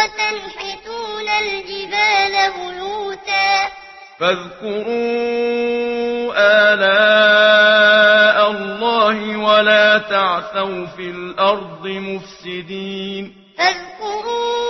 وتنحتون الجبال بيوتا. فاذكروا آلاء الله ولا تعثوا في الأرض مفسدين. فاذكروا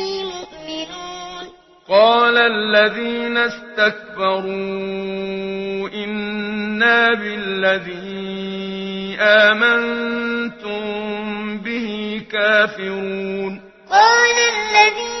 قال الذين استكبروا إنا بالذي آمنتم به كافرون قال الذين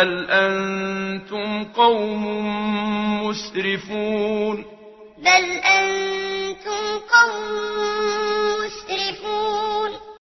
بل أنتم قوم مسرفون بل أنتم قوم مسرفون